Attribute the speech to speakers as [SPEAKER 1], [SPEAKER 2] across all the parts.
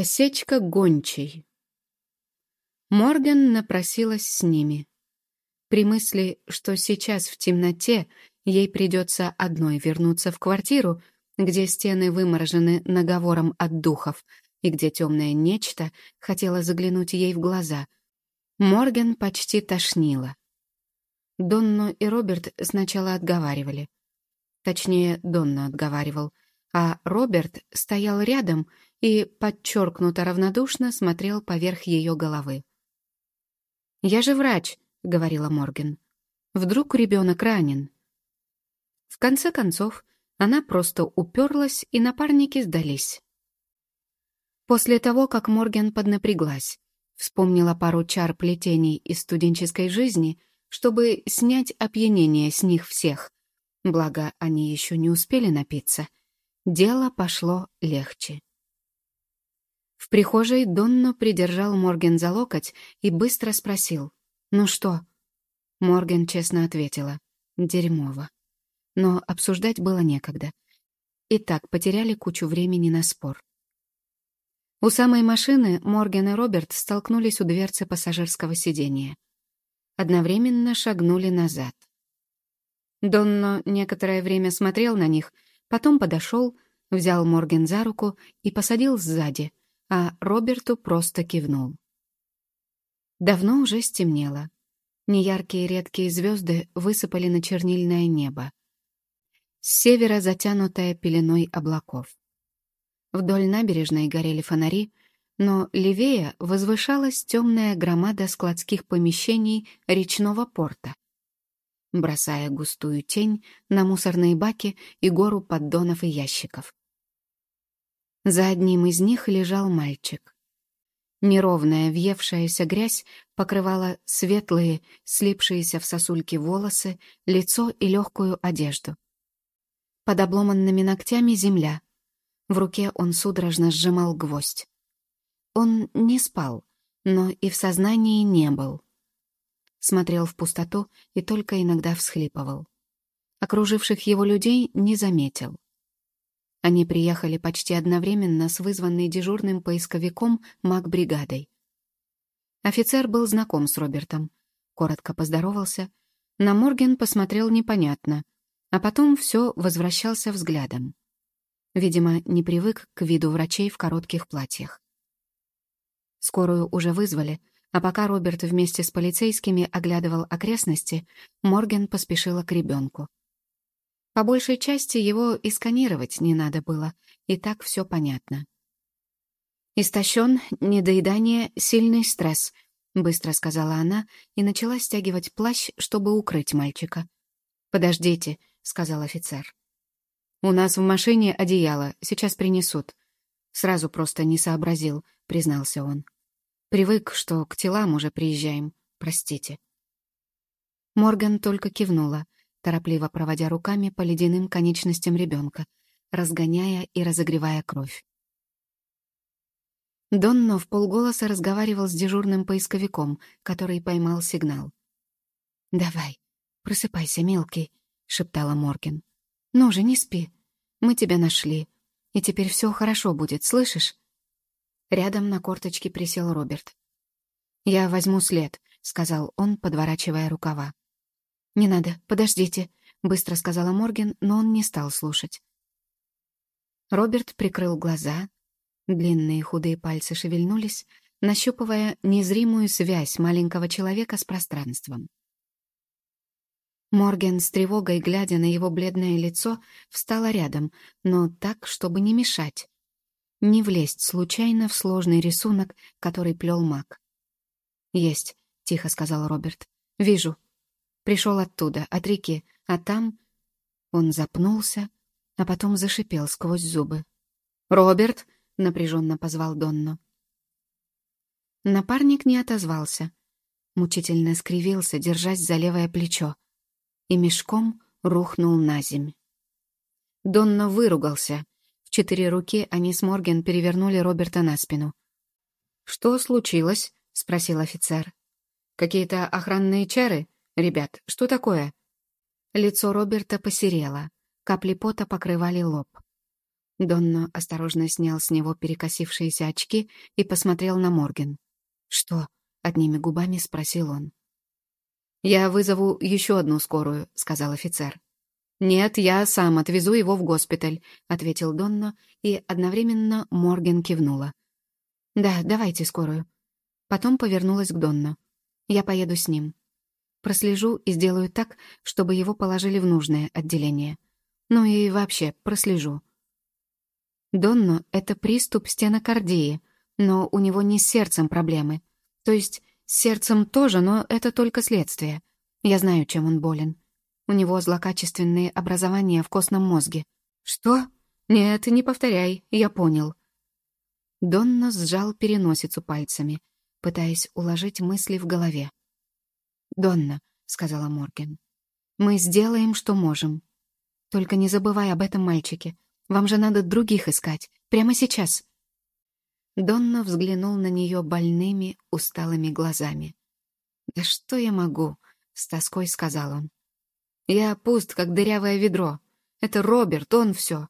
[SPEAKER 1] Осечка гончей. Морган напросилась с ними. При мысли, что сейчас в темноте ей придется одной вернуться в квартиру, где стены выморожены наговором от духов и где темное нечто хотело заглянуть ей в глаза, Морган почти тошнила. Донну и Роберт сначала отговаривали. Точнее, Донна отговаривал, а Роберт стоял рядом и подчеркнуто равнодушно смотрел поверх ее головы. «Я же врач», — говорила Морген. «Вдруг ребенок ранен?» В конце концов, она просто уперлась, и напарники сдались. После того, как Морген поднапряглась, вспомнила пару чар плетений из студенческой жизни, чтобы снять опьянение с них всех, благо они еще не успели напиться, дело пошло легче. В прихожей Донно придержал Морген за локоть и быстро спросил. «Ну что?» Морген честно ответила. «Дерьмово». Но обсуждать было некогда. И так потеряли кучу времени на спор. У самой машины Морген и Роберт столкнулись у дверцы пассажирского сидения. Одновременно шагнули назад. Донно некоторое время смотрел на них, потом подошел, взял Морген за руку и посадил сзади, а Роберту просто кивнул. Давно уже стемнело. Неяркие редкие звезды высыпали на чернильное небо. С севера затянутое пеленой облаков. Вдоль набережной горели фонари, но левее возвышалась темная громада складских помещений речного порта, бросая густую тень на мусорные баки и гору поддонов и ящиков. За одним из них лежал мальчик. Неровная въевшаяся грязь покрывала светлые, слипшиеся в сосульки волосы, лицо и легкую одежду. Под обломанными ногтями земля. В руке он судорожно сжимал гвоздь. Он не спал, но и в сознании не был. Смотрел в пустоту и только иногда всхлипывал. Окруживших его людей не заметил. Они приехали почти одновременно с вызванной дежурным поисковиком маг-бригадой. Офицер был знаком с Робертом. Коротко поздоровался. На Морген посмотрел непонятно, а потом все возвращался взглядом. Видимо, не привык к виду врачей в коротких платьях. Скорую уже вызвали, а пока Роберт вместе с полицейскими оглядывал окрестности, Морген поспешила к ребенку. По большей части его и сканировать не надо было, и так все понятно. «Истощен, недоедание, сильный стресс», — быстро сказала она и начала стягивать плащ, чтобы укрыть мальчика. «Подождите», — сказал офицер. «У нас в машине одеяло, сейчас принесут». Сразу просто не сообразил, признался он. «Привык, что к телам уже приезжаем, простите». Морган только кивнула — торопливо проводя руками по ледяным конечностям ребенка, разгоняя и разогревая кровь. Донно в полголоса разговаривал с дежурным поисковиком, который поймал сигнал. «Давай, просыпайся, мелкий», — шептала Морген. «Ну же, не спи. Мы тебя нашли. И теперь все хорошо будет, слышишь?» Рядом на корточке присел Роберт. «Я возьму след», — сказал он, подворачивая рукава. «Не надо, подождите», — быстро сказала Морген, но он не стал слушать. Роберт прикрыл глаза, длинные худые пальцы шевельнулись, нащупывая незримую связь маленького человека с пространством. Морген с тревогой, глядя на его бледное лицо, встала рядом, но так, чтобы не мешать. Не влезть случайно в сложный рисунок, который плел маг. «Есть», — тихо сказал Роберт. «Вижу». Пришел оттуда, от реки, а там... Он запнулся, а потом зашипел сквозь зубы. «Роберт!» — напряженно позвал Донну. Напарник не отозвался. Мучительно скривился, держась за левое плечо. И мешком рухнул на земь. Донно выругался. В четыре руки они с Морген перевернули Роберта на спину. «Что случилось?» — спросил офицер. «Какие-то охранные чары?» «Ребят, что такое?» Лицо Роберта посерело, капли пота покрывали лоб. Донно осторожно снял с него перекосившиеся очки и посмотрел на Морген. «Что?» — одними губами спросил он. «Я вызову еще одну скорую», — сказал офицер. «Нет, я сам отвезу его в госпиталь», — ответил Донно, и одновременно Морген кивнула. «Да, давайте скорую». Потом повернулась к Донно. «Я поеду с ним. Прослежу и сделаю так, чтобы его положили в нужное отделение. Ну и вообще, прослежу. Донно — это приступ стенокардии, но у него не с сердцем проблемы. То есть с сердцем тоже, но это только следствие. Я знаю, чем он болен. У него злокачественные образования в костном мозге. Что? Нет, не повторяй, я понял. Донно сжал переносицу пальцами, пытаясь уложить мысли в голове. «Донна», — сказала Морген, — «мы сделаем, что можем. Только не забывай об этом мальчике. Вам же надо других искать. Прямо сейчас». Донна взглянул на нее больными, усталыми глазами. «Да что я могу?» — с тоской сказал он. «Я пуст, как дырявое ведро. Это Роберт, он все».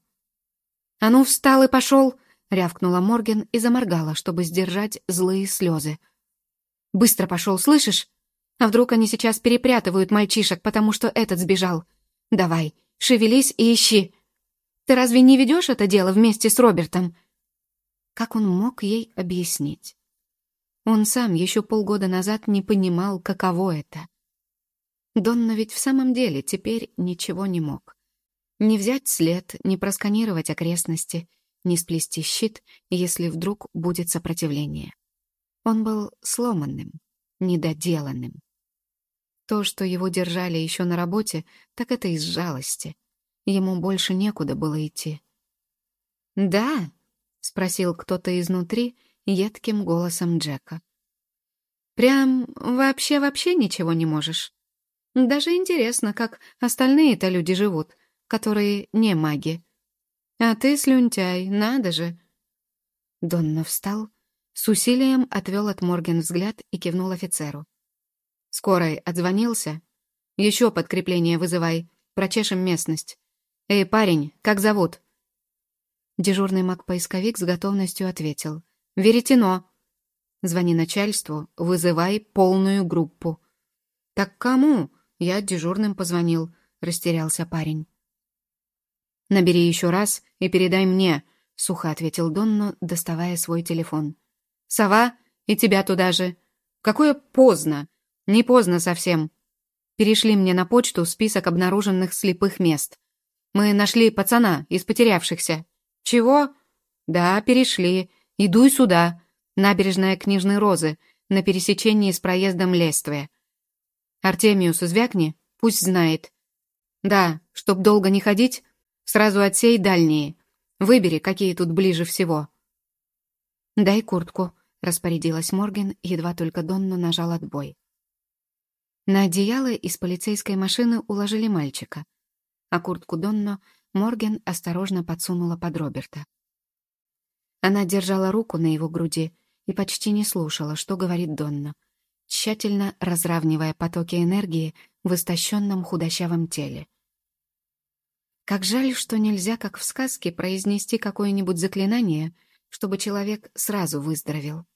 [SPEAKER 1] «А ну, встал и пошел!» — рявкнула Морген и заморгала, чтобы сдержать злые слезы. «Быстро пошел, слышишь? А вдруг они сейчас перепрятывают мальчишек, потому что этот сбежал? Давай, шевелись и ищи!» Ты разве не ведешь это дело вместе с Робертом?» Как он мог ей объяснить? Он сам еще полгода назад не понимал, каково это. Донна ведь в самом деле теперь ничего не мог. Не взять след, не просканировать окрестности, не сплести щит, если вдруг будет сопротивление. Он был сломанным, недоделанным. То, что его держали еще на работе, так это из жалости — Ему больше некуда было идти. «Да?» — спросил кто-то изнутри едким голосом Джека. «Прям вообще-вообще ничего не можешь? Даже интересно, как остальные-то люди живут, которые не маги. А ты слюнтяй, надо же!» Донна встал, с усилием отвел от Морген взгляд и кивнул офицеру. «Скорой отзвонился? Еще подкрепление вызывай, прочешем местность. «Эй, парень, как зовут?» Дежурный маг-поисковик с готовностью ответил. «Веретено!» «Звони начальству, вызывай полную группу». «Так кому?» «Я дежурным позвонил», — растерялся парень. «Набери еще раз и передай мне», — сухо ответил Донно, доставая свой телефон. «Сова, и тебя туда же. Какое поздно. Не поздно совсем. Перешли мне на почту список обнаруженных слепых мест. Мы нашли пацана из потерявшихся. Чего? Да, перешли. Иду сюда. Набережная Книжной Розы, на пересечении с проездом Лествия. Артемиус звякни, пусть знает. Да, чтоб долго не ходить, сразу отсей дальние. Выбери, какие тут ближе всего. «Дай куртку», — распорядилась Морген, едва только Донну нажал отбой. На одеяло из полицейской машины уложили мальчика — а куртку Донно Морген осторожно подсунула под Роберта. Она держала руку на его груди и почти не слушала, что говорит Донна, тщательно разравнивая потоки энергии в истощенном худощавом теле. Как жаль, что нельзя, как в сказке, произнести какое-нибудь заклинание, чтобы человек сразу выздоровел.